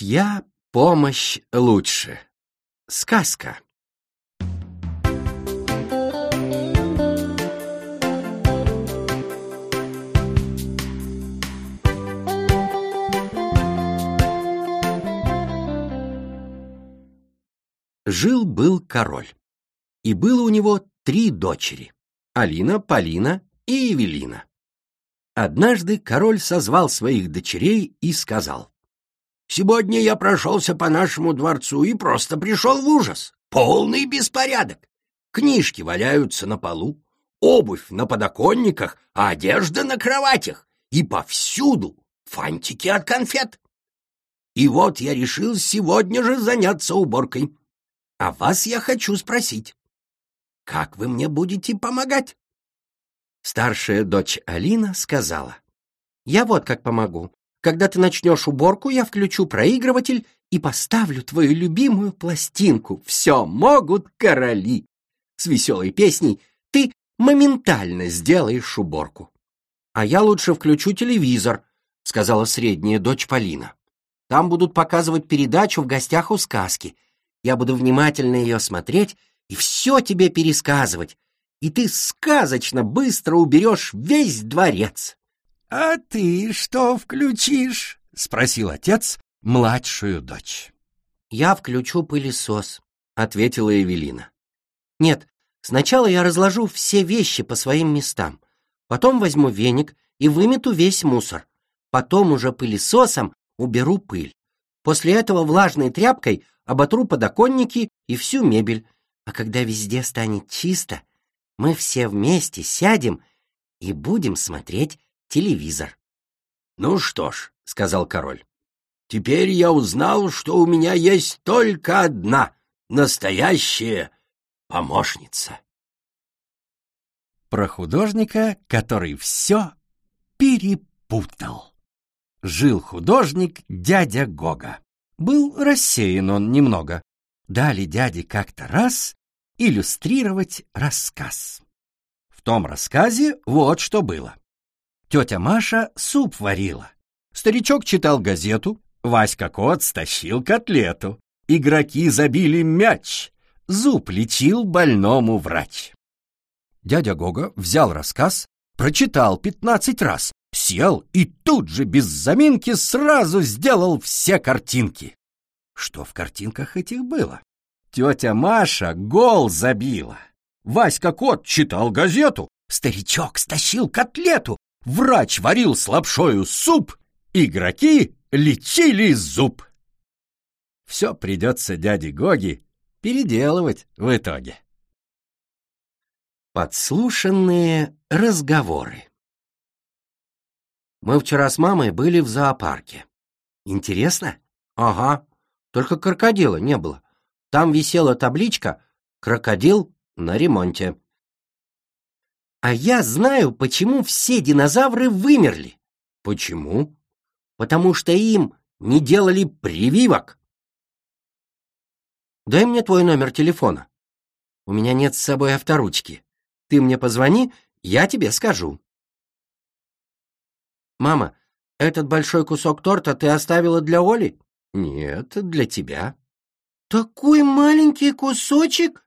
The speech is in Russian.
Чья помощь лучше? Сказка. Жил-был король, и было у него три дочери — Алина, Полина и Евелина. Однажды король созвал своих дочерей и сказал, «Сегодня я прошелся по нашему дворцу и просто пришел в ужас. Полный беспорядок. Книжки валяются на полу, обувь на подоконниках, а одежда на кроватях, и повсюду фантики от конфет. И вот я решил сегодня же заняться уборкой. А вас я хочу спросить, как вы мне будете помогать? Старшая дочь Алина сказала, «Я вот как помогу. Когда ты начнешь уборку, я включу проигрыватель и поставлю твою любимую пластинку «Все могут короли». С веселой песней ты моментально сделаешь уборку. А я лучше включу телевизор, сказала средняя дочь Полина. Там будут показывать передачу в гостях у сказки. Я буду внимательно ее смотреть и все тебе пересказывать, и ты сказочно быстро уберешь весь дворец. — А ты что включишь? — спросил отец младшую дочь. — Я включу пылесос, — ответила Эвелина. — Нет, сначала я разложу все вещи по своим местам, потом возьму веник и вымету весь мусор, потом уже пылесосом уберу пыль. После этого влажной тряпкой оботру подоконники и всю мебель, а когда везде станет чисто, мы все вместе сядем и будем смотреть телевизор. — Ну что ж, — сказал король, — теперь я узнал, что у меня есть только одна настоящая помощница. Про художника, который все перепутал. Жил художник дядя Гога. Был рассеян он немного. Дали дяде как-то раз иллюстрировать рассказ. В том рассказе вот что было. Тетя Маша суп варила. Старичок читал газету, Васька Кот стащил котлету. Игроки забили мяч. Зуб лечил больному врач. Дядя Гога взял рассказ, прочитал пятнадцать раз, сел и тут же без заминки сразу сделал все картинки. Что в картинках этих было? Тетя Маша гол забила. Васька Кот читал газету. Старичок стащил котлету. Врач варил с лапшою суп. Игроки лечили зуб. Все придется дяде Гоги переделывать в итоге. Подслушанные разговоры Мы вчера с мамой были в зоопарке. Интересно? Ага, только крокодила не было. Там висела табличка «Крокодил на ремонте». А я знаю, почему все динозавры вымерли. Почему? Потому что им не делали прививок. Дай мне твой номер телефона. У меня нет с собой авторучки. Ты мне позвони, я тебе скажу. Мама, этот большой кусок торта ты оставила для Оли? Нет, для тебя. «Такой маленький кусочек?»